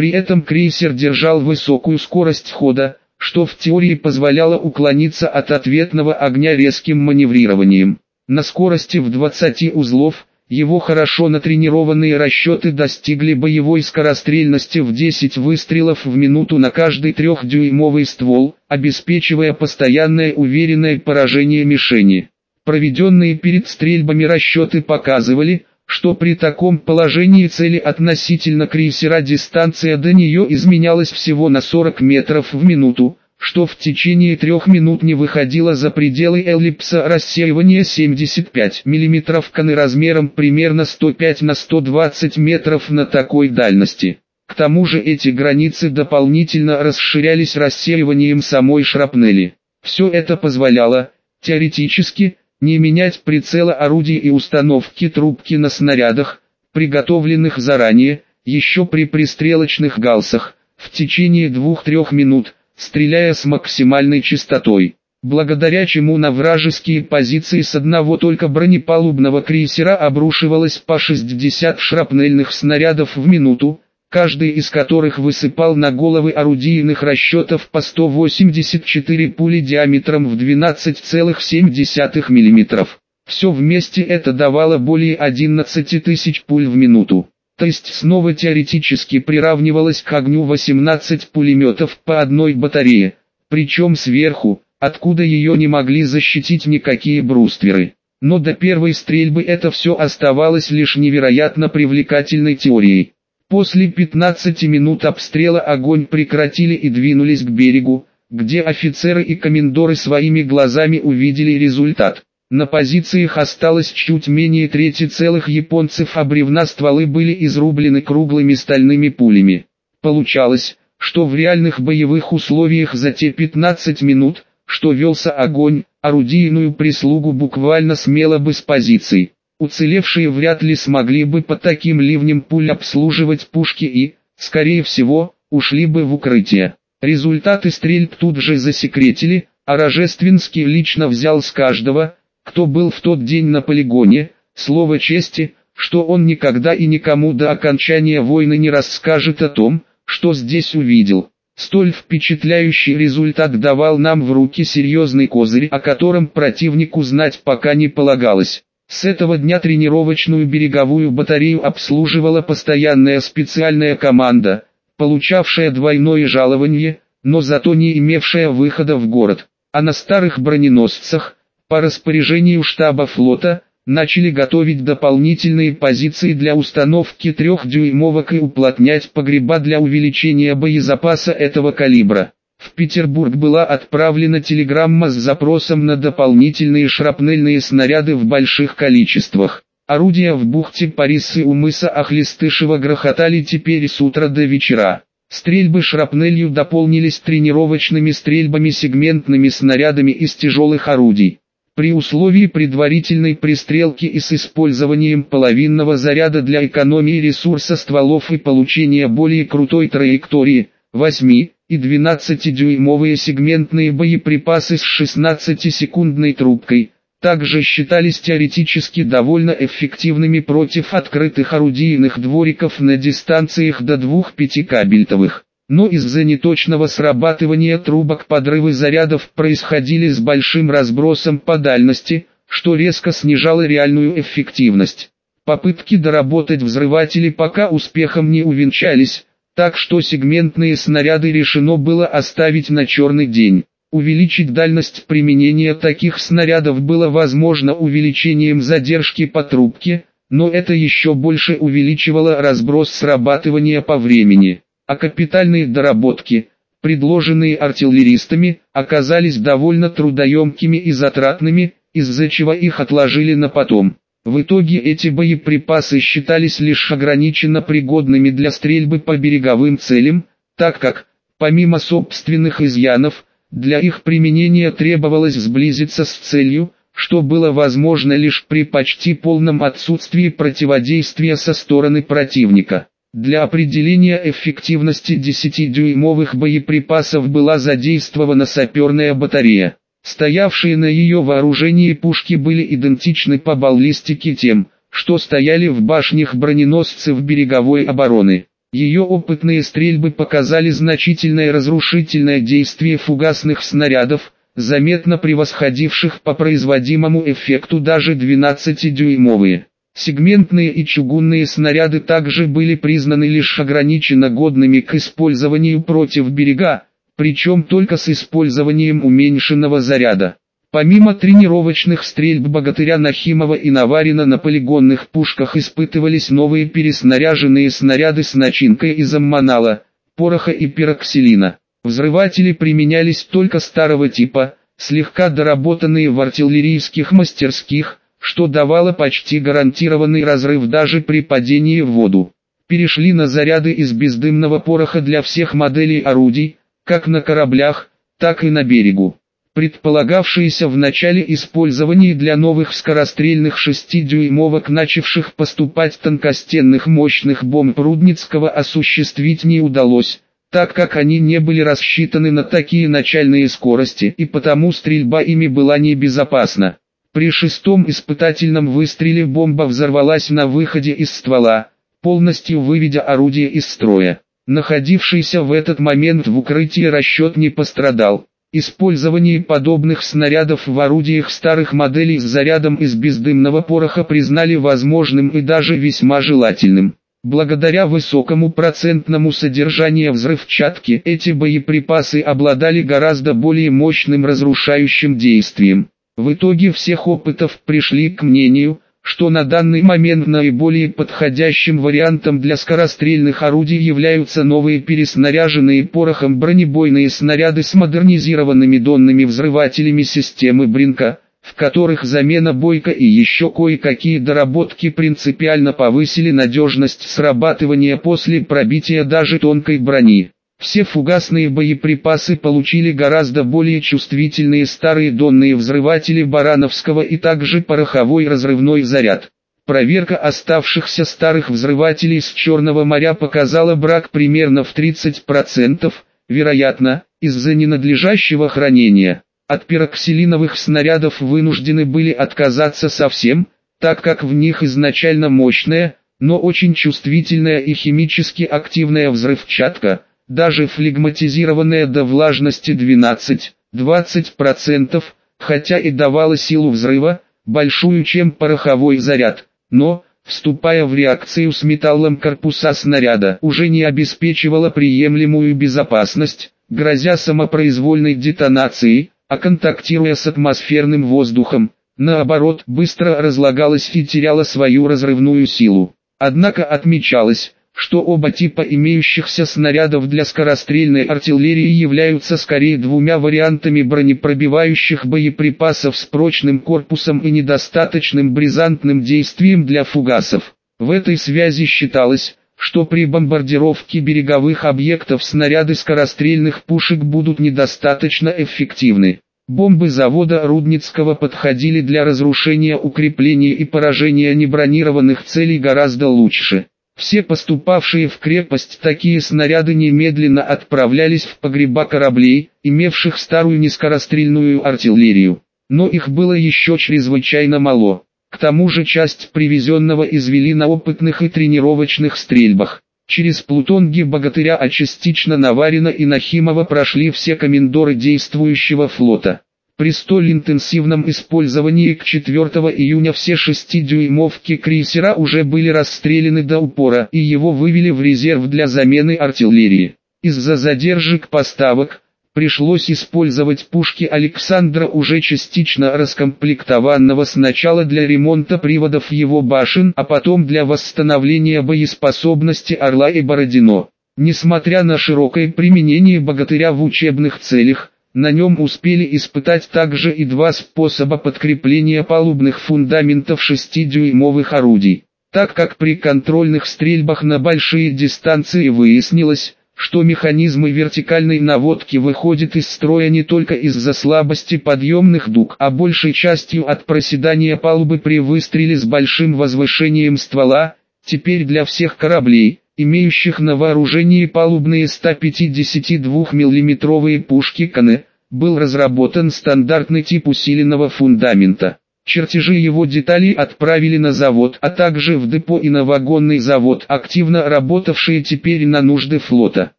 При этом крейсер держал высокую скорость хода, что в теории позволяло уклониться от ответного огня резким маневрированием. На скорости в 20 узлов, его хорошо натренированные расчеты достигли боевой скорострельности в 10 выстрелов в минуту на каждый трехдюймовый ствол, обеспечивая постоянное уверенное поражение мишени. Проведенные перед стрельбами расчеты показывали, что при таком положении цели относительно крейсера дистанция до нее изменялась всего на 40 метров в минуту, что в течение трех минут не выходило за пределы эллипса рассеивания 75 мм коны размером примерно 105 на 120 метров на такой дальности. К тому же эти границы дополнительно расширялись рассеиванием самой шрапнели. Все это позволяло, теоретически, не менять прицела орудий и установки трубки на снарядах, приготовленных заранее, еще при пристрелочных галсах, в течение 2-3 минут, стреляя с максимальной частотой, благодаря чему на вражеские позиции с одного только бронепалубного крейсера обрушивалось по 60 шрапнельных снарядов в минуту, каждый из которых высыпал на головы орудийных расчетов по 184 пули диаметром в 12,7 мм. Все вместе это давало более 11 тысяч пуль в минуту. То есть снова теоретически приравнивалось к огню 18 пулеметов по одной батарее, причем сверху, откуда ее не могли защитить никакие брустверы. Но до первой стрельбы это все оставалось лишь невероятно привлекательной теорией. После 15 минут обстрела огонь прекратили и двинулись к берегу, где офицеры и комендоры своими глазами увидели результат. На позициях осталось чуть менее трети целых японцев, а бревна стволы были изрублены круглыми стальными пулями. Получалось, что в реальных боевых условиях за те 15 минут, что велся огонь, орудийную прислугу буквально смело бы с позиций. Уцелевшие вряд ли смогли бы под таким ливнем пуль обслуживать пушки и, скорее всего, ушли бы в укрытие. Результаты стрельб тут же засекретили, а Рожественский лично взял с каждого, кто был в тот день на полигоне, слово чести, что он никогда и никому до окончания войны не расскажет о том, что здесь увидел. Столь впечатляющий результат давал нам в руки серьезный козырь, о котором противнику знать пока не полагалось. С этого дня тренировочную береговую батарею обслуживала постоянная специальная команда, получавшая двойное жалование, но зато не имевшая выхода в город. А на старых броненосцах, по распоряжению штаба флота, начали готовить дополнительные позиции для установки трехдюймовок и уплотнять погреба для увеличения боезапаса этого калибра. В Петербург была отправлена телеграмма с запросом на дополнительные шрапнельные снаряды в больших количествах. Орудия в бухте Парисы у мыса Ахлистышева грохотали теперь с утра до вечера. Стрельбы шрапнелью дополнились тренировочными стрельбами сегментными снарядами из тяжелых орудий. При условии предварительной пристрелки и с использованием половинного заряда для экономии ресурса стволов и получения более крутой траектории, 8, и 12-дюймовые сегментные боеприпасы с 16-секундной трубкой, также считались теоретически довольно эффективными против открытых орудийных двориков на дистанциях до 2-5 кабельтовых. Но из-за неточного срабатывания трубок подрывы зарядов происходили с большим разбросом по дальности, что резко снижало реальную эффективность. Попытки доработать взрыватели пока успехом не увенчались, так что сегментные снаряды решено было оставить на черный день. Увеличить дальность применения таких снарядов было возможно увеличением задержки по трубке, но это еще больше увеличивало разброс срабатывания по времени. А капитальные доработки, предложенные артиллеристами, оказались довольно трудоемкими и затратными, из-за чего их отложили на потом. В итоге эти боеприпасы считались лишь ограниченно пригодными для стрельбы по береговым целям, так как, помимо собственных изъянов, для их применения требовалось сблизиться с целью, что было возможно лишь при почти полном отсутствии противодействия со стороны противника. Для определения эффективности 10-дюймовых боеприпасов была задействована саперная батарея. Стоявшие на ее вооружении пушки были идентичны по баллистике тем, что стояли в башнях броненосцев береговой обороны. Ее опытные стрельбы показали значительное разрушительное действие фугасных снарядов, заметно превосходивших по производимому эффекту даже 12-дюймовые. Сегментные и чугунные снаряды также были признаны лишь ограниченно годными к использованию против берега, причем только с использованием уменьшенного заряда. Помимо тренировочных стрельб богатыря Нахимова и Наварина на полигонных пушках испытывались новые переснаряженные снаряды с начинкой из аммонала, пороха и пироксилина. Взрыватели применялись только старого типа, слегка доработанные в артиллерийских мастерских, что давало почти гарантированный разрыв даже при падении в воду. Перешли на заряды из бездымного пороха для всех моделей орудий, как на кораблях, так и на берегу предполагавшиеся в начале использования для новых скорострельных 6-дюймовок начавших поступать тонкостенных мощных бомб Рудницкого осуществить не удалось, так как они не были рассчитаны на такие начальные скорости и потому стрельба ими была небезопасна. При шестом испытательном выстреле бомба взорвалась на выходе из ствола, полностью выведя орудие из строя. Находившийся в этот момент в укрытии расчет не пострадал. Использование подобных снарядов в орудиях старых моделей с зарядом из бездымного пороха признали возможным и даже весьма желательным. Благодаря высокому процентному содержанию взрывчатки эти боеприпасы обладали гораздо более мощным разрушающим действием. В итоге всех опытов пришли к мнению, что на данный момент наиболее подходящим вариантом для скорострельных орудий являются новые переснаряженные порохом бронебойные снаряды с модернизированными донными взрывателями системы Бринка, в которых замена бойка и еще кое-какие доработки принципиально повысили надежность срабатывания после пробития даже тонкой брони. Все фугасные боеприпасы получили гораздо более чувствительные старые донные взрыватели Барановского и также пороховой разрывной заряд. Проверка оставшихся старых взрывателей с Черного моря показала брак примерно в 30%, вероятно, из-за ненадлежащего хранения. От пироксилиновых снарядов вынуждены были отказаться совсем, так как в них изначально мощная, но очень чувствительная и химически активная взрывчатка – даже флегматизированная до влажности 12-20%, хотя и давала силу взрыва, большую чем пороховой заряд, но, вступая в реакцию с металлом корпуса снаряда, уже не обеспечивала приемлемую безопасность, грозя самопроизвольной детонацией, а контактируя с атмосферным воздухом, наоборот, быстро разлагалась и теряла свою разрывную силу. Однако отмечалось, что оба типа имеющихся снарядов для скорострельной артиллерии являются скорее двумя вариантами бронепробивающих боеприпасов с прочным корпусом и недостаточным бризантным действием для фугасов. В этой связи считалось, что при бомбардировке береговых объектов снаряды скорострельных пушек будут недостаточно эффективны. Бомбы завода Рудницкого подходили для разрушения укреплений и поражения небронированных целей гораздо лучше. Все поступавшие в крепость такие снаряды немедленно отправлялись в погреба кораблей, имевших старую нескорострельную артиллерию. Но их было еще чрезвычайно мало. К тому же часть привезенного извели на опытных и тренировочных стрельбах. Через Плутонги Богатыря, а частично Наварина и Нахимова прошли все комендоры действующего флота. При столь интенсивном использовании к 4 июня все 6-дюймовки крейсера уже были расстреляны до упора и его вывели в резерв для замены артиллерии. Из-за задержек поставок, пришлось использовать пушки Александра уже частично раскомплектованного сначала для ремонта приводов его башен, а потом для восстановления боеспособности Орла и Бородино. Несмотря на широкое применение богатыря в учебных целях, на нем успели испытать также и два способа подкрепления палубных фундаментов 6-дюймовых орудий. Так как при контрольных стрельбах на большие дистанции выяснилось, что механизмы вертикальной наводки выходят из строя не только из-за слабости подъемных дуг, а большей частью от проседания палубы при выстреле с большим возвышением ствола, теперь для всех кораблей, имеющих на вооружении палубные 152 миллиметровые пушки Кане, был разработан стандартный тип усиленного фундамента. Чертежи его деталей отправили на завод, а также в депо и на вагонный завод, активно работавшие теперь на нужды флота.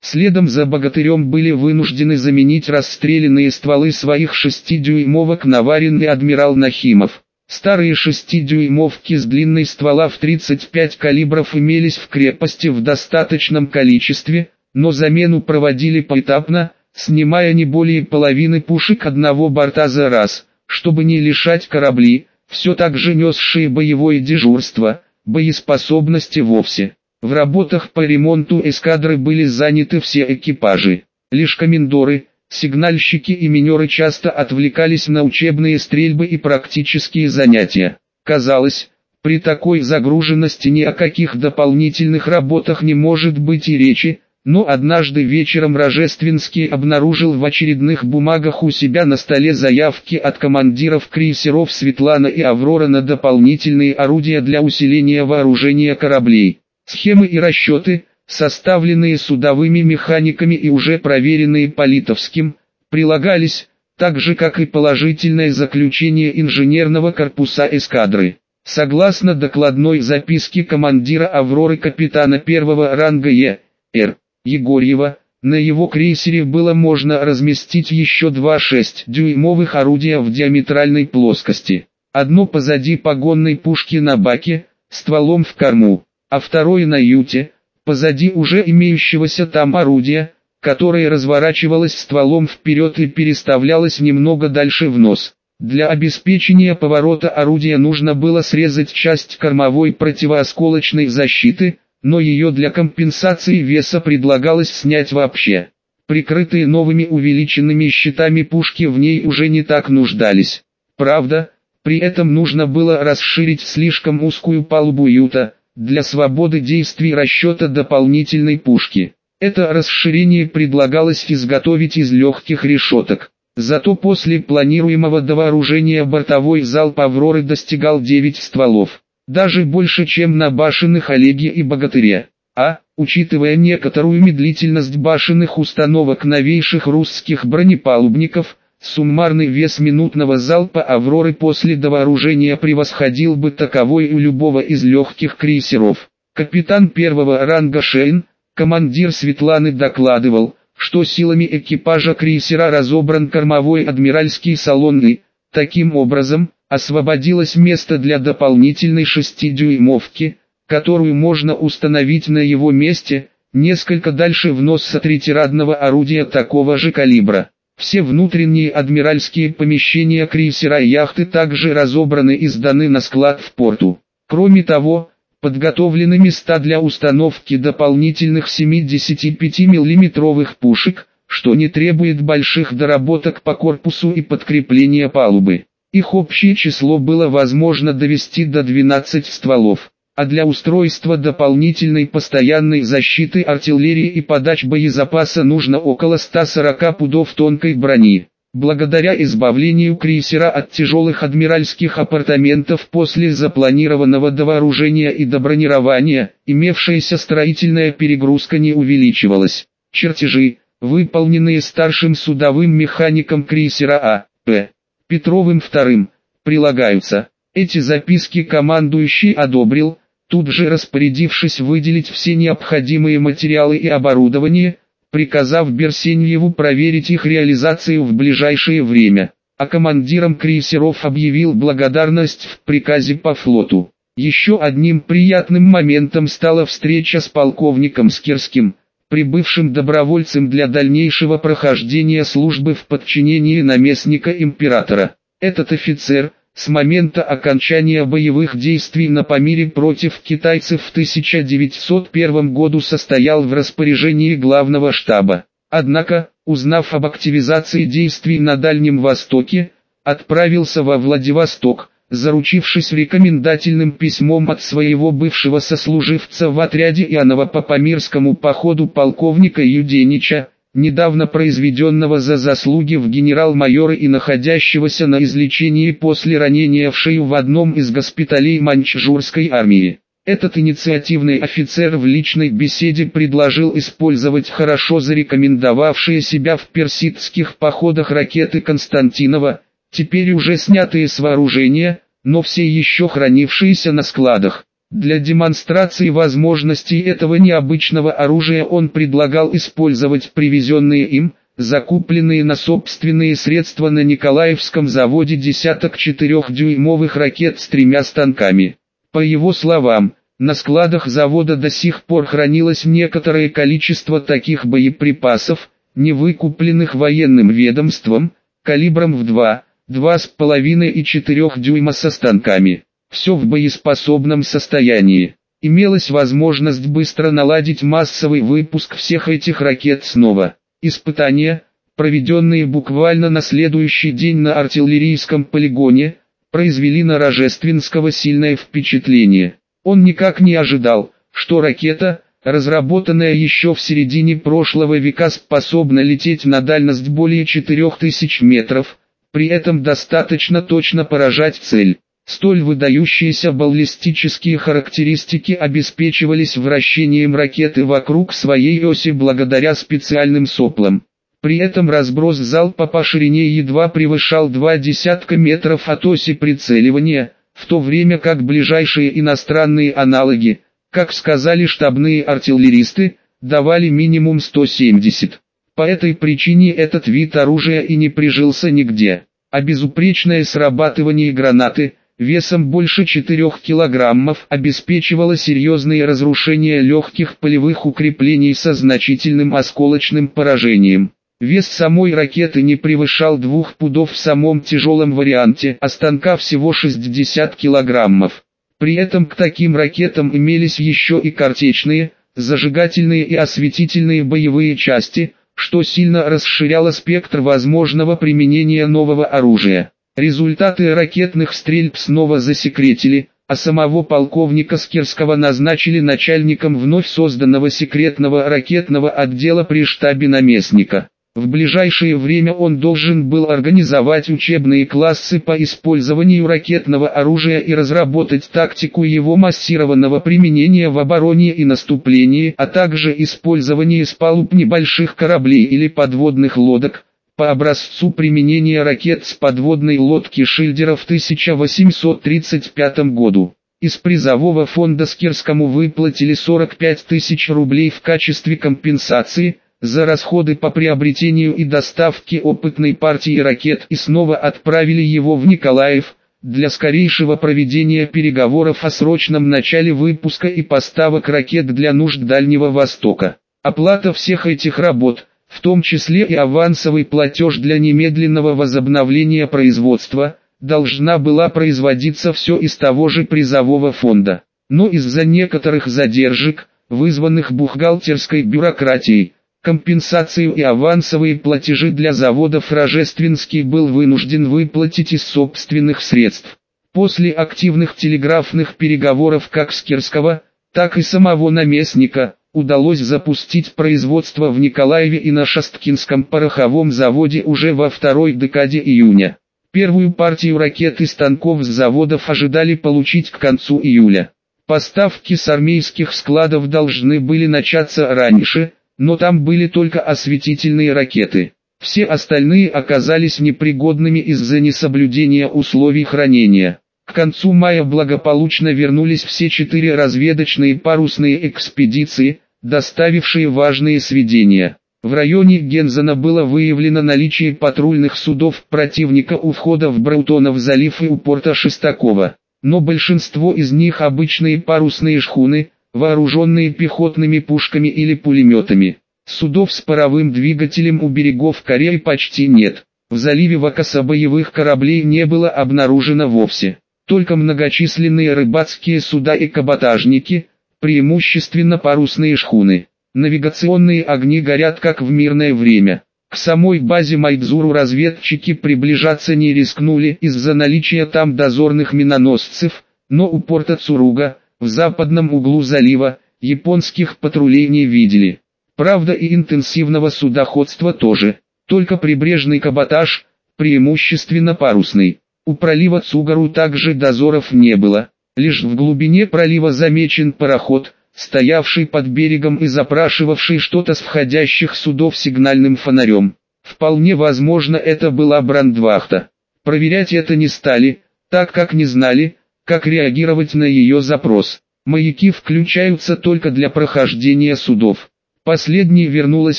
Следом за богатырем были вынуждены заменить расстрелянные стволы своих шестидюймовок на варенный адмирал Нахимов. Старые шестидюймовки с длинной ствола в 35 калибров имелись в крепости в достаточном количестве, но замену проводили поэтапно, снимая не более половины пушек одного борта за раз, чтобы не лишать корабли, все так же несшие боевое дежурство, боеспособности вовсе. В работах по ремонту эскадры были заняты все экипажи. Лишь комендоры, сигнальщики и минеры часто отвлекались на учебные стрельбы и практические занятия. Казалось, при такой загруженности ни о каких дополнительных работах не может быть и речи, но однажды вечером Рожественский обнаружил в очередных бумагах у себя на столе заявки от командиров крейсеров Светлана и Аврора на дополнительные орудия для усиления вооружения кораблей. Схемы и расчеты, составленные судовыми механиками и уже проверенные Политовским, прилагались, так же как и положительное заключение инженерного корпуса эскадры. Согласно докладной записке командира «Авроры» капитана первого ранга Е. Р. Егорьева, на его крейсере было можно разместить еще два 6-дюймовых орудия в диаметральной плоскости. Одно позади погонной пушки на баке, стволом в корму а второй на юте, позади уже имеющегося там орудия, которое разворачивалось стволом вперед и переставлялось немного дальше в нос. Для обеспечения поворота орудия нужно было срезать часть кормовой противоосколочной защиты, но ее для компенсации веса предлагалось снять вообще. Прикрытые новыми увеличенными щитами пушки в ней уже не так нуждались. Правда, при этом нужно было расширить слишком узкую палубу юта, для свободы действий расчета дополнительной пушки. Это расширение предлагалось изготовить из легких решеток. Зато после планируемого довооружения бортовой залп «Авроры» достигал 9 стволов. Даже больше, чем на башенных «Олеге» и «Богатыре». А, учитывая некоторую медлительность башенных установок новейших русских бронепалубников, Суммарный вес минутного залпа «Авроры» после довооружения превосходил бы таковой у любого из легких крейсеров. Капитан первого ранга Шейн, командир Светланы докладывал, что силами экипажа крейсера разобран кормовой адмиральский салон и, таким образом, освободилось место для дополнительной шестидюймовки, которую можно установить на его месте, несколько дальше в нос сатритерадного орудия такого же калибра. Все внутренние адмиральские помещения крейсера и яхты также разобраны и сданы на склад в порту. Кроме того, подготовлены места для установки дополнительных 75 миллиметровых пушек, что не требует больших доработок по корпусу и подкрепления палубы. Их общее число было возможно довести до 12 стволов а для устройства дополнительной постоянной защиты артиллерии и подач боезапаса нужно около 140 пудов тонкой брони. Благодаря избавлению крейсера от тяжелых адмиральских апартаментов после запланированного довооружения и добронирования, имевшаяся строительная перегрузка не увеличивалась. Чертежи, выполненные старшим судовым механиком крейсера А. П. Петровым II, прилагаются. Эти записки командующий одобрил, тут же распорядившись выделить все необходимые материалы и оборудование, приказав Берсеньеву проверить их реализацию в ближайшее время, а командирам крейсеров объявил благодарность в приказе по флоту. Еще одним приятным моментом стала встреча с полковником Скирским, прибывшим добровольцем для дальнейшего прохождения службы в подчинении наместника императора. Этот офицер – с момента окончания боевых действий на Памире против китайцев в 1901 году состоял в распоряжении главного штаба. Однако, узнав об активизации действий на Дальнем Востоке, отправился во Владивосток, заручившись рекомендательным письмом от своего бывшего сослуживца в отряде Иоаннова по Памирскому походу полковника Юденича, недавно произведенного за заслуги в генерал-майоры и находящегося на излечении после ранения в шею в одном из госпиталей Маньчжурской армии. Этот инициативный офицер в личной беседе предложил использовать хорошо зарекомендовавшие себя в персидских походах ракеты Константинова, теперь уже снятые с вооружения, но все еще хранившиеся на складах. Для демонстрации возможностей этого необычного оружия он предлагал использовать привезенные им, закупленные на собственные средства на Николаевском заводе десяток четырехдюймовых ракет с тремя станками. По его словам, на складах завода до сих пор хранилось некоторое количество таких боеприпасов, не выкупленных военным ведомством, калибром в 2, 2,5 и 4 дюйма со станками. Все в боеспособном состоянии. Имелась возможность быстро наладить массовый выпуск всех этих ракет снова. Испытания, проведенные буквально на следующий день на артиллерийском полигоне, произвели на Рожественского сильное впечатление. Он никак не ожидал, что ракета, разработанная еще в середине прошлого века способна лететь на дальность более 4000 метров, при этом достаточно точно поражать цель. Столь выдающиеся баллистические характеристики обеспечивались вращением ракеты вокруг своей оси благодаря специальным соплам. При этом разброс залпа по ширине едва превышал два десятка метров от оси прицеливания, в то время как ближайшие иностранные аналоги, как сказали штабные артиллеристы, давали минимум 170. По этой причине этот вид оружия и не прижился нигде. А безупречное срабатывание гранаты, весом больше 4 килограммов, обеспечивало серьезные разрушения легких полевых укреплений со значительным осколочным поражением. Вес самой ракеты не превышал двух пудов в самом тяжелом варианте, а станка всего 60 килограммов. При этом к таким ракетам имелись еще и картечные, зажигательные и осветительные боевые части, что сильно расширяло спектр возможного применения нового оружия. Результаты ракетных стрельб снова засекретили, а самого полковника Скирского назначили начальником вновь созданного секретного ракетного отдела при штабе наместника. В ближайшее время он должен был организовать учебные классы по использованию ракетного оружия и разработать тактику его массированного применения в обороне и наступлении, а также использование с палуб небольших кораблей или подводных лодок, по образцу применения ракет с подводной лодки Шильдера в 1835 году. Из призового фонда Скирскому выплатили 45 тысяч рублей в качестве компенсации, за расходы по приобретению и доставке опытной партии ракет и снова отправили его в Николаев, для скорейшего проведения переговоров о срочном начале выпуска и поставок ракет для нужд Дальнего Востока. Оплата всех этих работ, в том числе и авансовый платеж для немедленного возобновления производства, должна была производиться все из того же призового фонда. Но из-за некоторых задержек, вызванных бухгалтерской бюрократией, Компенсацию и авансовые платежи для заводов Рожественский был вынужден выплатить из собственных средств. После активных телеграфных переговоров как с Кирского, так и самого наместника, удалось запустить производство в Николаеве и на Шасткинском пороховом заводе уже во второй декаде июня. Первую партию ракет и станков с заводов ожидали получить к концу июля. Поставки с армейских складов должны были начаться раньше, но там были только осветительные ракеты. Все остальные оказались непригодными из-за несоблюдения условий хранения. К концу мая благополучно вернулись все четыре разведочные парусные экспедиции, доставившие важные сведения. В районе Гензена было выявлено наличие патрульных судов противника у входа в Браутонов залив и у порта Шестакова. Но большинство из них обычные парусные шхуны, вооруженные пехотными пушками или пулеметами. Судов с паровым двигателем у берегов Кореи почти нет. В заливе Вакаса боевых кораблей не было обнаружено вовсе. Только многочисленные рыбацкие суда и каботажники, преимущественно парусные шхуны. Навигационные огни горят как в мирное время. К самой базе Майдзуру разведчики приближаться не рискнули из-за наличия там дозорных миноносцев, но у порта Цуруга, в западном углу залива, японских патрулей не видели. Правда и интенсивного судоходства тоже, только прибрежный каботаж, преимущественно парусный. У пролива Цугару также дозоров не было, лишь в глубине пролива замечен пароход, стоявший под берегом и запрашивавший что-то с входящих судов сигнальным фонарем. Вполне возможно это была брандвахта. Проверять это не стали, так как не знали, как реагировать на ее запрос. Маяки включаются только для прохождения судов. Последней вернулась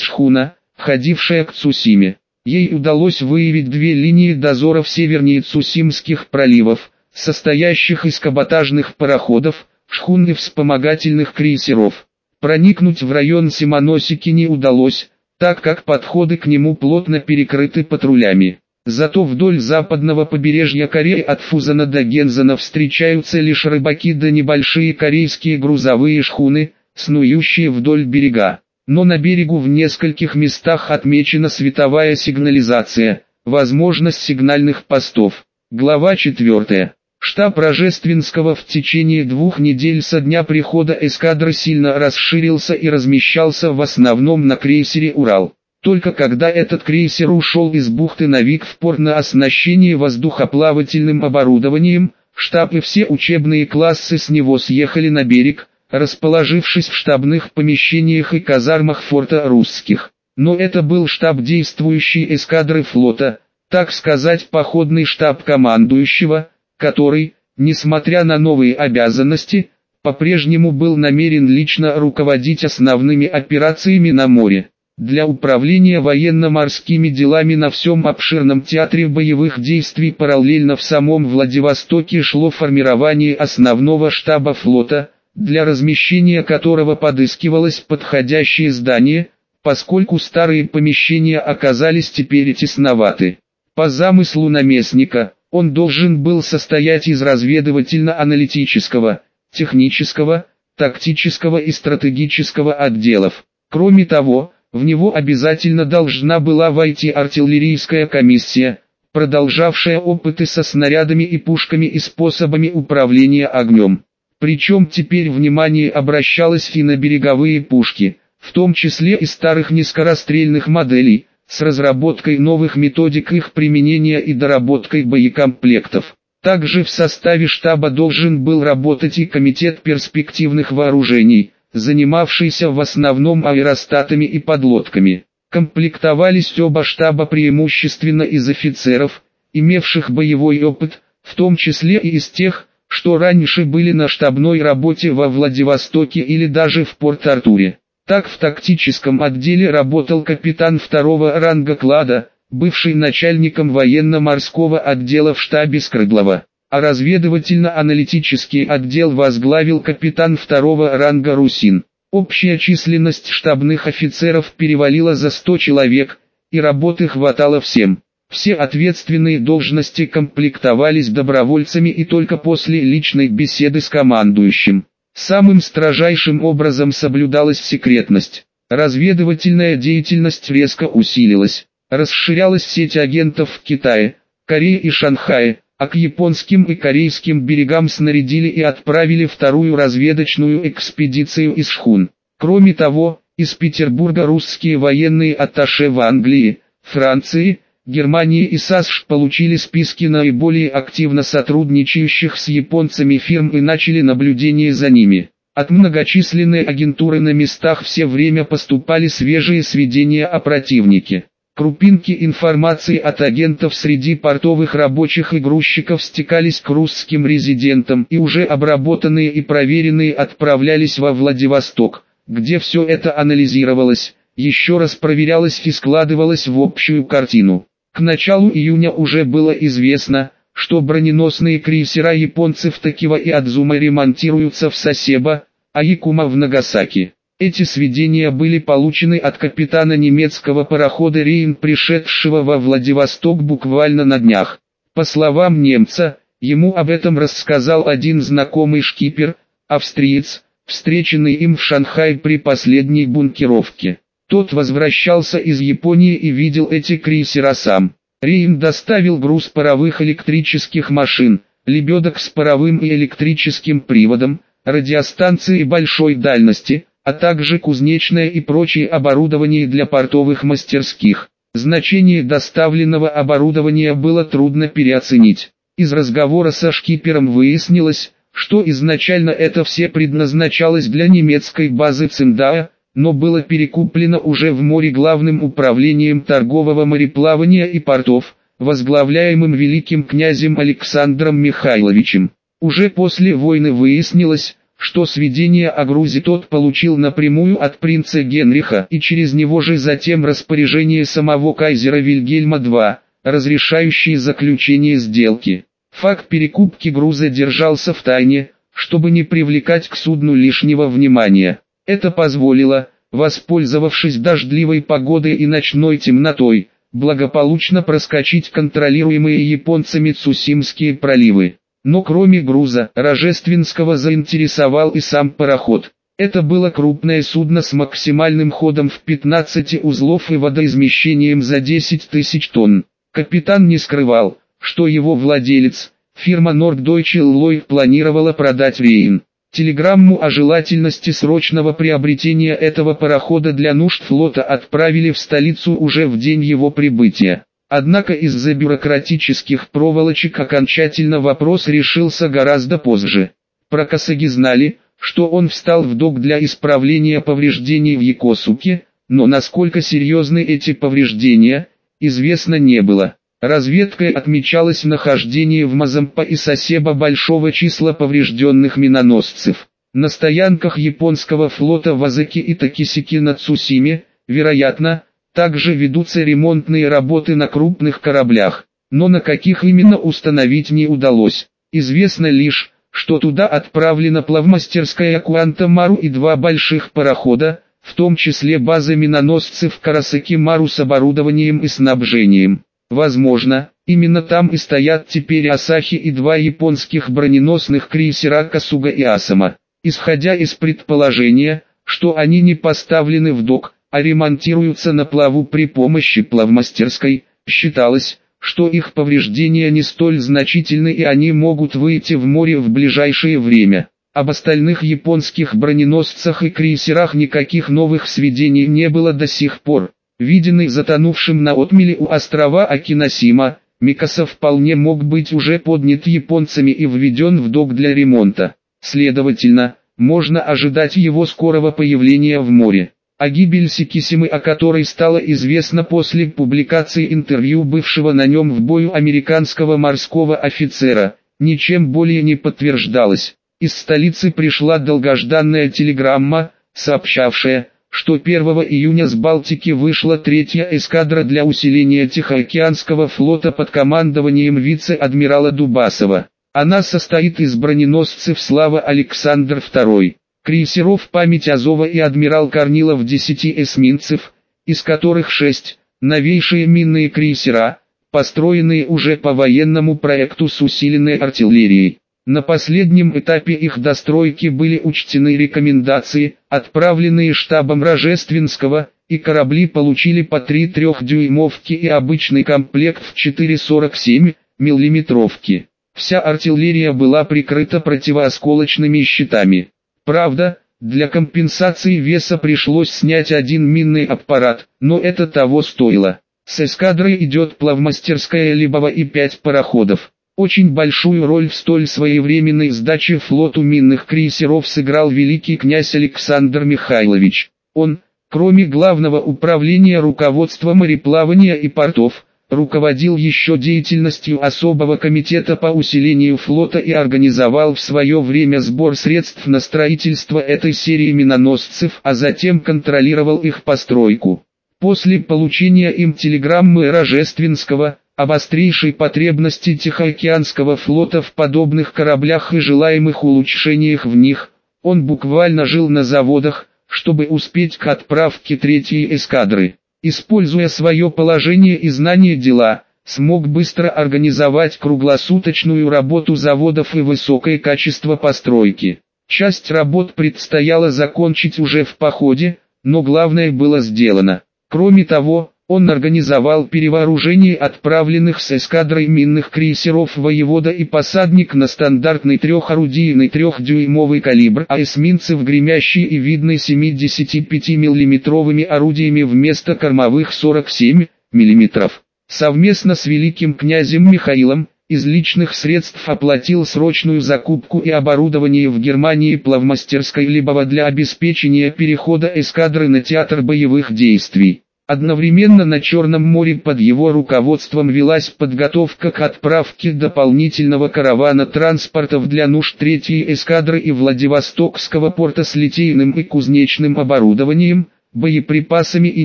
шхуна, ходившая к Цусиме. Ей удалось выявить две линии дозоров севернее Цусимских проливов, состоящих из каботажных пароходов, шхун и вспомогательных крейсеров. Проникнуть в район Симоносики не удалось, так как подходы к нему плотно перекрыты патрулями. Зато вдоль западного побережья Кореи от Фузана до Гензана встречаются лишь рыбаки да небольшие корейские грузовые шхуны, снующие вдоль берега. Но на берегу в нескольких местах отмечена световая сигнализация, возможность сигнальных постов. Глава 4. Штаб Рожественского в течение двух недель со дня прихода эскадры сильно расширился и размещался в основном на крейсере «Урал». Только когда этот крейсер ушел из бухты Навик в порт на оснащение воздухоплавательным оборудованием, штаб и все учебные классы с него съехали на берег, расположившись в штабных помещениях и казармах форта русских. Но это был штаб действующей эскадры флота, так сказать походный штаб командующего, который, несмотря на новые обязанности, по-прежнему был намерен лично руководить основными операциями на море. Для управления военно-морскими делами на всем обширном театре боевых действий параллельно в самом Владивостоке шло формирование основного штаба флота, для размещения которого подыскивалось подходящее здание, поскольку старые помещения оказались теперь тесноваты. По замыслу наместника, он должен был состоять из разведывательно-аналитического, технического, тактического и стратегического отделов. Кроме того, в него обязательно должна была войти артиллерийская комиссия, продолжавшая опыты со снарядами и пушками и способами управления огнем. Причем теперь внимание обращалось и на береговые пушки, в том числе и старых низкорастрельных моделей, с разработкой новых методик их применения и доработкой боекомплектов. Также в составе штаба должен был работать и Комитет перспективных вооружений, занимавшийся в основном аэростатами и подлодками. Комплектовались оба штаба преимущественно из офицеров, имевших боевой опыт, в том числе и из тех, что раньше были на штабной работе во Владивостоке или даже в Порт-Артуре. Так в тактическом отделе работал капитан второго ранга клада, бывший начальником военно-морского отдела в штабе Скрыдлова, а разведывательно-аналитический отдел возглавил капитан второго ранга Русин. Общая численность штабных офицеров перевалила за 100 человек, и работы хватало всем. Все ответственные должности комплектовались добровольцами и только после личной беседы с командующим. Самым строжайшим образом соблюдалась секретность. Разведывательная деятельность резко усилилась. Расширялась сеть агентов в Китае, Корее и Шанхае, а к японским и корейским берегам снарядили и отправили вторую разведочную экспедицию из Шхун. Кроме того, из Петербурга русские военные атташе в Англии, Франции, Германия и САСШ получили списки наиболее активно сотрудничающих с японцами фирм и начали наблюдение за ними. От многочисленной агентуры на местах все время поступали свежие сведения о противнике. Крупинки информации от агентов среди портовых рабочих и грузчиков стекались к русским резидентам и уже обработанные и проверенные отправлялись во Владивосток, где все это анализировалось, еще раз проверялось и складывалось в общую картину. К началу июня уже было известно, что броненосные крейсера японцев Токива и Адзума ремонтируются в Сосебо, а Якума в Нагасаки. Эти сведения были получены от капитана немецкого парохода Рейн, пришедшего во Владивосток буквально на днях. По словам немца, ему об этом рассказал один знакомый шкипер, австриец, встреченный им в Шанхае при последней бункеровке. Тот возвращался из Японии и видел эти крейсера сам. Рейн доставил груз паровых электрических машин, лебедок с паровым и электрическим приводом, радиостанции большой дальности, а также кузнечное и прочее оборудование для портовых мастерских. Значение доставленного оборудования было трудно переоценить. Из разговора со шкипером выяснилось, что изначально это все предназначалось для немецкой базы Циндаа, но было перекуплено уже в море главным управлением торгового мореплавания и портов, возглавляемым великим князем Александром Михайловичем. Уже после войны выяснилось, что сведения о грузе тот получил напрямую от принца Генриха и через него же затем распоряжение самого кайзера Вильгельма II, разрешающие заключение сделки. Факт перекупки груза держался в тайне, чтобы не привлекать к судну лишнего внимания. Это позволило, воспользовавшись дождливой погодой и ночной темнотой, благополучно проскочить контролируемые японцами Цусимские проливы. Но кроме груза, Рожественского заинтересовал и сам пароход. Это было крупное судно с максимальным ходом в 15 узлов и водоизмещением за 10 тысяч тонн. Капитан не скрывал, что его владелец, фирма Norddeutsche Lloyd планировала продать Рейн. Телеграмму о желательности срочного приобретения этого парохода для нужд флота отправили в столицу уже в день его прибытия. Однако из-за бюрократических проволочек окончательно вопрос решился гораздо позже. Про Косаги знали, что он встал в док для исправления повреждений в Якосуке, но насколько серьезны эти повреждения, известно не было. Разведкой отмечалось нахождение в Мазампа и Сосеба большого числа поврежденных миноносцев. На стоянках японского флота в Азаке и Такисике на Цусиме, вероятно, также ведутся ремонтные работы на крупных кораблях, но на каких именно установить не удалось. Известно лишь, что туда отправлена плавмастерская Куанта Мару и два больших парохода, в том числе база миноносцев Карасаки Мару с оборудованием и снабжением. Возможно, именно там и стоят теперь Асахи и два японских броненосных крейсера Касуга и Асама. Исходя из предположения, что они не поставлены в док, а ремонтируются на плаву при помощи плавмастерской, считалось, что их повреждения не столь значительны и они могут выйти в море в ближайшее время. Об остальных японских броненосцах и крейсерах никаких новых сведений не было до сих пор. Виденный затонувшим на отмеле у острова Акиносима, Микаса вполне мог быть уже поднят японцами и введен в док для ремонта. Следовательно, можно ожидать его скорого появления в море. О гибель Сикисимы, о которой стало известно после публикации интервью бывшего на нем в бою американского морского офицера, ничем более не подтверждалось. Из столицы пришла долгожданная телеграмма, сообщавшая, что 1 июня с Балтики вышла третья эскадра для усиления Тихоокеанского флота под командованием вице-адмирала Дубасова. Она состоит из броненосцев «Слава Александр II», крейсеров «Память Азова» и «Адмирал Корнилов» 10 эсминцев, из которых 6 – новейшие минные крейсера, построенные уже по военному проекту с усиленной артиллерией. На последнем этапе их достройки были учтены рекомендации, отправленные штабом Рожественского, и корабли получили по 3 трехдюймовки и обычный комплект в 4,47 миллиметровки. Вся артиллерия была прикрыта противоосколочными щитами. Правда, для компенсации веса пришлось снять один минный аппарат, но это того стоило. С эскадрой идет плавмастерская Либова и пять пароходов. Очень большую роль в столь своевременной сдаче флоту минных крейсеров сыграл великий князь Александр Михайлович. Он, кроме главного управления руководства мореплавания и портов, руководил еще деятельностью особого комитета по усилению флота и организовал в свое время сбор средств на строительство этой серии миноносцев, а затем контролировал их постройку. После получения им телеграммы Рожественского, об острейшей потребности Тихоокеанского флота в подобных кораблях и желаемых улучшениях в них, он буквально жил на заводах, чтобы успеть к отправке третьей эскадры. Используя свое положение и знание дела, смог быстро организовать круглосуточную работу заводов и высокое качество постройки. Часть работ предстояло закончить уже в походе, но главное было сделано. Кроме того, он организовал перевооружение отправленных с эскадрой минных крейсеров «Воевода» и «Посадник» на стандартный трехорудийный трехдюймовый калибр, а эсминцев гремящие и видные 75 миллиметровыми орудиями вместо кормовых 47 мм. Совместно с великим князем Михаилом, из личных средств оплатил срочную закупку и оборудование в Германии плавмастерской либо для обеспечения перехода эскадры на театр боевых действий. Одновременно на Черном море под его руководством велась подготовка к отправке дополнительного каравана транспортов для нужд третьей эскадры и Владивостокского порта с литейным и кузнечным оборудованием, боеприпасами и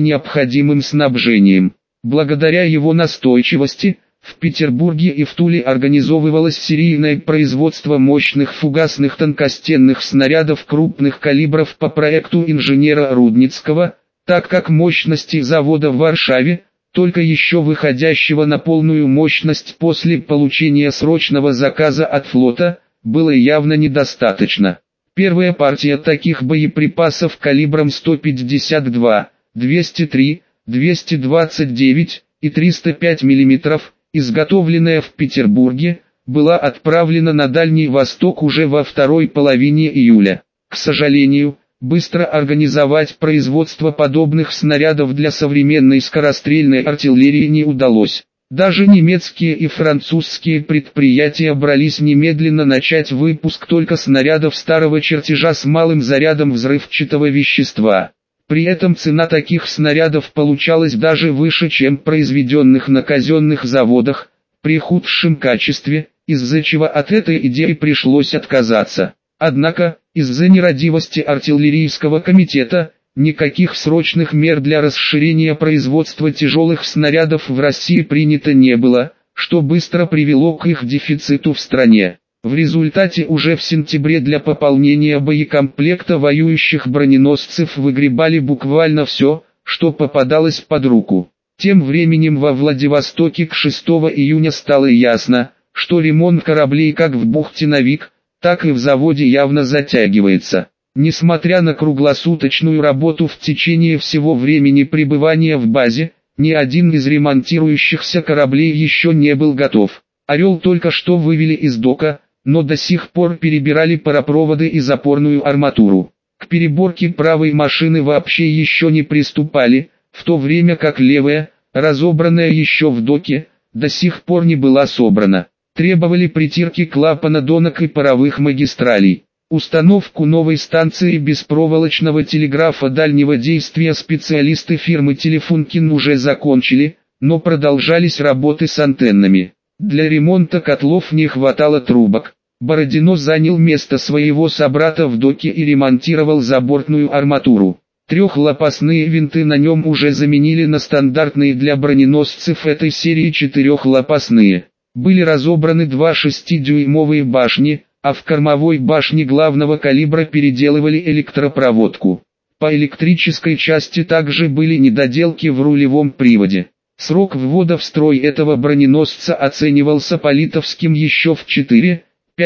необходимым снабжением. Благодаря его настойчивости, в Петербурге и в Туле организовывалось серийное производство мощных фугасных тонкостенных снарядов крупных калибров по проекту инженера Рудницкого, так как мощности завода в Варшаве, только еще выходящего на полную мощность после получения срочного заказа от флота, было явно недостаточно. Первая партия таких боеприпасов калибром 152, 203, 229 и 305 мм, изготовленная в Петербурге, была отправлена на Дальний Восток уже во второй половине июля. К сожалению, быстро организовать производство подобных снарядов для современной скорострельной артиллерии не удалось. Даже немецкие и французские предприятия брались немедленно начать выпуск только снарядов старого чертежа с малым зарядом взрывчатого вещества. При этом цена таких снарядов получалась даже выше, чем произведенных на казенных заводах, при худшем качестве, из-за чего от этой идеи пришлось отказаться. Однако, из-за нерадивости артиллерийского комитета, никаких срочных мер для расширения производства тяжелых снарядов в России принято не было, что быстро привело к их дефициту в стране. В результате уже в сентябре для пополнения боекомплекта воюющих броненосцев выгребали буквально все, что попадалось под руку. Тем временем во Владивостоке к 6 июня стало ясно, что ремонт кораблей как в бухте Навик, так и в заводе явно затягивается. Несмотря на круглосуточную работу в течение всего времени пребывания в базе, ни один из ремонтирующихся кораблей еще не был готов. «Орел» только что вывели из дока, но до сих пор перебирали паропроводы и запорную арматуру. К переборке правой машины вообще еще не приступали, в то время как левая, разобранная еще в доке, до сих пор не была собрана требовали притирки клапана донок и паровых магистралей. Установку новой станции беспроволочного телеграфа дальнего действия специалисты фирмы Телефункин уже закончили, но продолжались работы с антеннами. Для ремонта котлов не хватало трубок. Бородино занял место своего собрата в доке и ремонтировал забортную арматуру. Трехлопастные винты на нем уже заменили на стандартные для броненосцев этой серии четырехлопастные. Были разобраны два шестидюймовые башни, а в кормовой башне главного калибра переделывали электропроводку. По электрической части также были недоделки в рулевом приводе. Срок ввода в строй этого броненосца оценивался Политовским еще в 4-5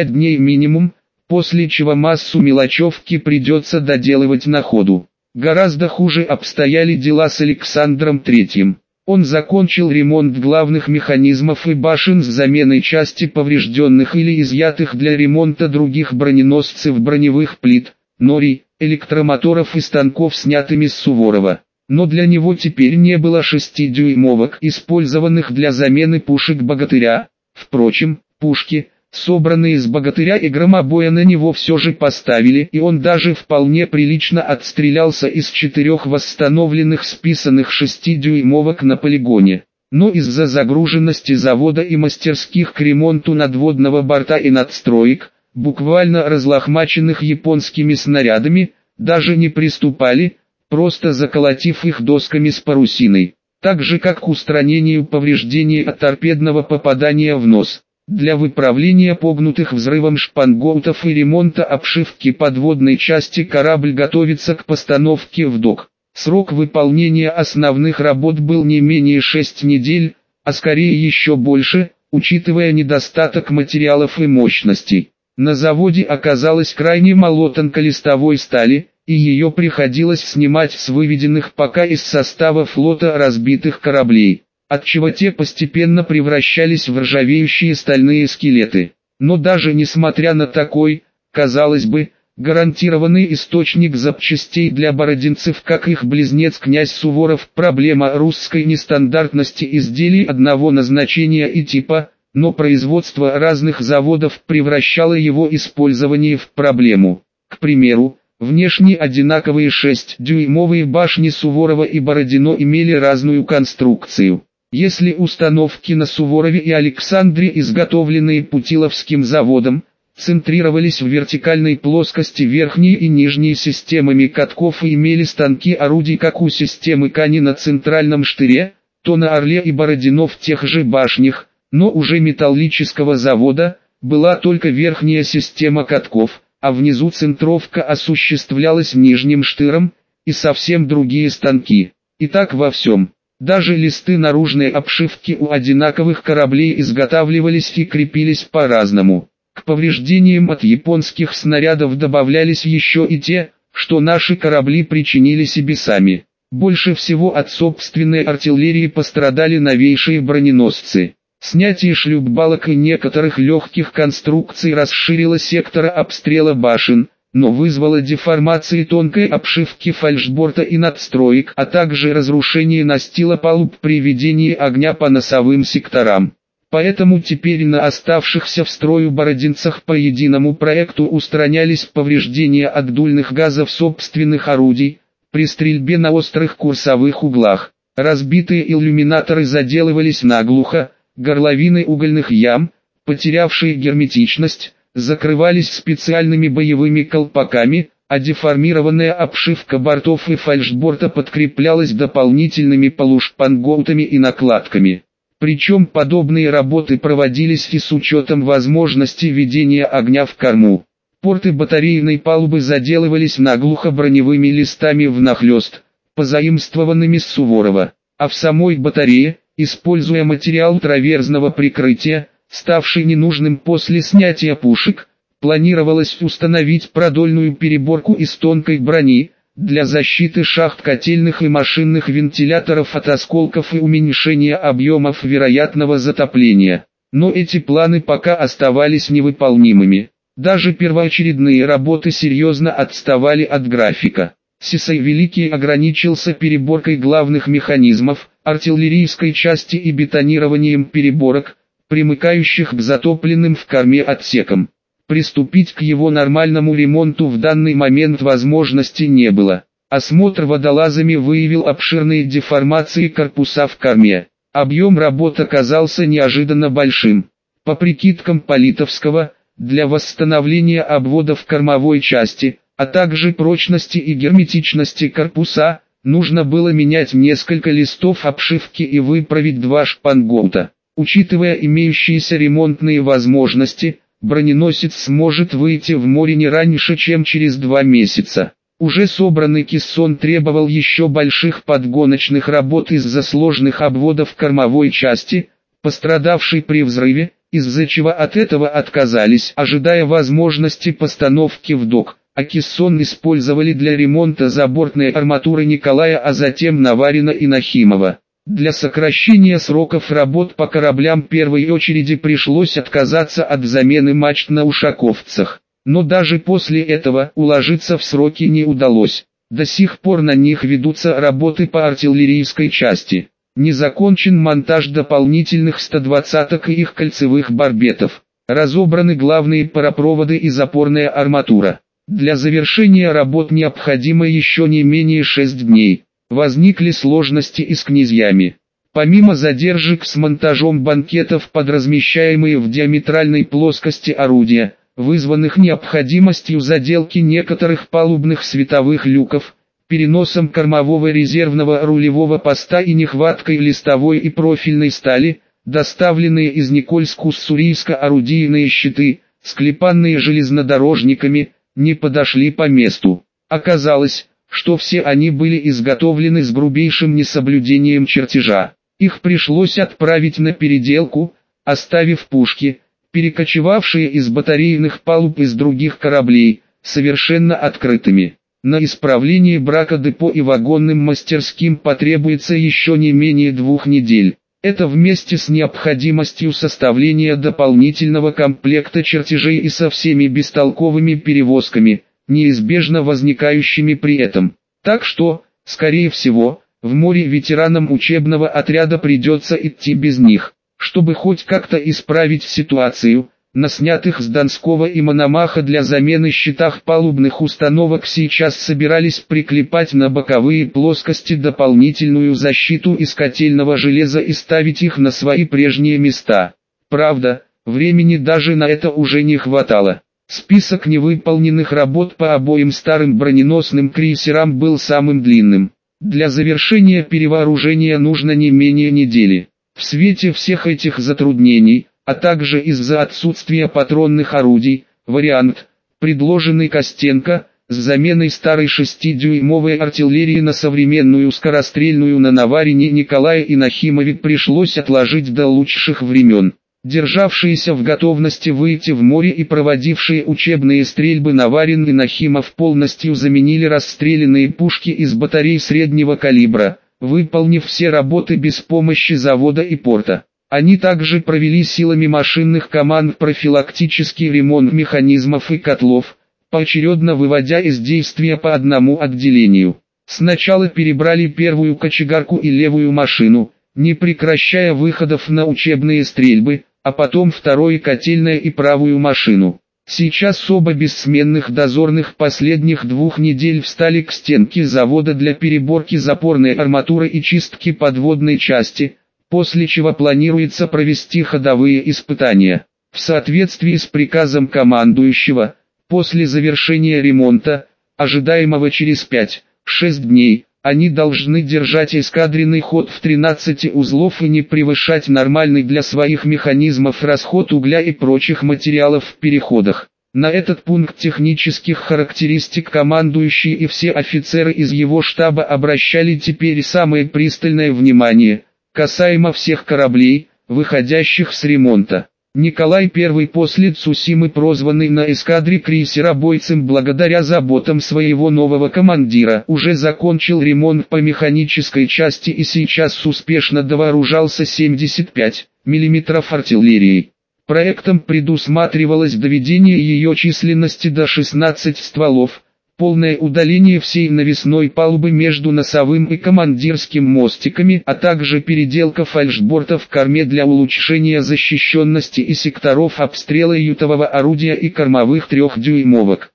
дней минимум, после чего массу мелочевки придется доделывать на ходу. Гораздо хуже обстояли дела с Александром Третьим. Он закончил ремонт главных механизмов и башен с заменой части поврежденных или изъятых для ремонта других броненосцев броневых плит, нори, электромоторов и станков снятыми с Суворова. Но для него теперь не было шестидюймовок, использованных для замены пушек «Богатыря». Впрочем, пушки, собранные из богатыря и громобоя на него все же поставили, и он даже вполне прилично отстрелялся из четырех восстановленных списанных шестидюймовок на полигоне. Но из-за загруженности завода и мастерских к ремонту надводного борта и надстроек, буквально разлохмаченных японскими снарядами, даже не приступали, просто заколотив их досками с парусиной. Так же как к устранению повреждений от торпедного попадания в нос. Для выправления погнутых взрывом шпангоутов и ремонта обшивки подводной части корабль готовится к постановке в док. Срок выполнения основных работ был не менее 6 недель, а скорее еще больше, учитывая недостаток материалов и мощностей. На заводе оказалось крайне мало тонколистовой стали, и ее приходилось снимать с выведенных пока из состава флота разбитых кораблей отчего те постепенно превращались в ржавеющие стальные скелеты. Но даже несмотря на такой, казалось бы, гарантированный источник запчастей для бородинцев, как их близнец князь Суворов, проблема русской нестандартности изделий одного назначения и типа, но производство разных заводов превращало его использование в проблему. К примеру, Внешне одинаковые 6-дюймовые башни Суворова и Бородино имели разную конструкцию. Если установки на Суворове и Александре, изготовленные Путиловским заводом, центрировались в вертикальной плоскости верхние и нижние системами катков и имели станки орудий как у системы Кани на центральном штыре, то на Орле и Бородино в тех же башнях, но уже металлического завода, была только верхняя система катков, а внизу центровка осуществлялась нижним штыром, и совсем другие станки. И так во всем. Даже листы наружной обшивки у одинаковых кораблей изготавливались и крепились по-разному. К повреждениям от японских снарядов добавлялись еще и те, что наши корабли причинили себе сами. Больше всего от собственной артиллерии пострадали новейшие броненосцы. Снятие шлюпбалок и некоторых легких конструкций расширило сектора обстрела башен, но вызвало деформации тонкой обшивки фальшборта и надстроек, а также разрушение настила палуб при ведении огня по носовым секторам. Поэтому теперь на оставшихся в строю бородинцах по единому проекту устранялись повреждения от дульных газов собственных орудий, при стрельбе на острых курсовых углах. Разбитые иллюминаторы заделывались наглухо, горловины угольных ям, потерявшие герметичность, закрывались специальными боевыми колпаками, а деформированная обшивка бортов и фальшборта подкреплялась дополнительными полушпангоутами и накладками. Причем подобные работы проводились и с учетом возможности ведения огня в корму. Порты батарейной палубы заделывались наглухо броневыми листами внахлёст, позаимствованными с Суворова, а в самой батарее – Используя материал траверзного прикрытия, ставший ненужным после снятия пушек, планировалось установить продольную переборку из тонкой брони, для защиты шахт котельных и машинных вентиляторов от осколков и уменьшения объемов вероятного затопления. Но эти планы пока оставались невыполнимыми. Даже первоочередные работы серьезно отставали от графика. Сисай Великий ограничился переборкой главных механизмов, артиллерийской части и бетонированием переборок, примыкающих к затопленным в корме отсекам. Приступить к его нормальному ремонту в данный момент возможности не было. Осмотр водолазами выявил обширные деформации корпуса в корме. Объем работ оказался неожиданно большим. По прикидкам Политовского, для восстановления обводов кормовой части, а также прочности и герметичности корпуса, Нужно было менять несколько листов обшивки и выправить два шпангоута. Учитывая имеющиеся ремонтные возможности, броненосец сможет выйти в море не раньше, чем через два месяца. Уже собранный кессон требовал еще больших подгоночных работ из-за сложных обводов кормовой части, пострадавшей при взрыве, из-за чего от этого отказались, ожидая возможности постановки в док а кессон использовали для ремонта забортной арматуры Николая, а затем Наварина и Нахимова. Для сокращения сроков работ по кораблям первой очереди пришлось отказаться от замены мачт на ушаковцах. Но даже после этого уложиться в сроки не удалось. До сих пор на них ведутся работы по артиллерийской части. Не закончен монтаж дополнительных 120-ок и их кольцевых барбетов. Разобраны главные паропроводы и запорная арматура. Для завершения работ необходимо еще не менее 6 дней. Возникли сложности и с князьями. Помимо задержек с монтажом банкетов под размещаемые в диаметральной плоскости орудия, вызванных необходимостью заделки некоторых палубных световых люков, переносом кормового резервного рулевого поста и нехваткой листовой и профильной стали, доставленные из Никольск-Уссурийска орудийные щиты, склепанные железнодорожниками, не подошли по месту. Оказалось, что все они были изготовлены с грубейшим несоблюдением чертежа. Их пришлось отправить на переделку, оставив пушки, перекочевавшие из батарейных палуб из других кораблей, совершенно открытыми. На исправление брака депо и вагонным мастерским потребуется еще не менее двух недель. Это вместе с необходимостью составления дополнительного комплекта чертежей и со всеми бестолковыми перевозками, неизбежно возникающими при этом. Так что, скорее всего, в море ветеранам учебного отряда придется идти без них. Чтобы хоть как-то исправить ситуацию, На снятых с Донского и Мономаха для замены щитах палубных установок сейчас собирались приклепать на боковые плоскости дополнительную защиту из котельного железа и ставить их на свои прежние места. Правда, времени даже на это уже не хватало. Список невыполненных работ по обоим старым броненосным крейсерам был самым длинным. Для завершения перевооружения нужно не менее недели. В свете всех этих затруднений, а также из-за отсутствия патронных орудий, вариант, предложенный Костенко, с заменой старой 6-дюймовой артиллерии на современную скорострельную на Наварине Николая и Нахимове пришлось отложить до лучших времен. Державшиеся в готовности выйти в море и проводившие учебные стрельбы Наварин и Нахимов полностью заменили расстрелянные пушки из батарей среднего калибра, выполнив все работы без помощи завода и порта. Они также провели силами машинных команд профилактический ремонт механизмов и котлов, поочередно выводя из действия по одному отделению. Сначала перебрали первую кочегарку и левую машину, не прекращая выходов на учебные стрельбы, а потом второе котельное и правую машину. Сейчас оба бессменных дозорных последних двух недель встали к стенке завода для переборки запорной арматуры и чистки подводной части – после чего планируется провести ходовые испытания. В соответствии с приказом командующего, после завершения ремонта, ожидаемого через 5-6 дней, они должны держать эскадренный ход в 13 узлов и не превышать нормальный для своих механизмов расход угля и прочих материалов в переходах. На этот пункт технических характеристик командующий и все офицеры из его штаба обращали теперь самое пристальное внимание – Касаемо всех кораблей, выходящих с ремонта. Николай I после Цусимы прозванный на эскадре крейсера бойцем благодаря заботам своего нового командира уже закончил ремонт по механической части и сейчас успешно довооружался 75 мм артиллерией. Проектом предусматривалось доведение ее численности до 16 стволов, полное удаление всей навесной палубы между носовым и командирским мостиками, а также переделка фальшборта в корме для улучшения защищенности и секторов обстрела ютового орудия и кормовых трехдюймовок.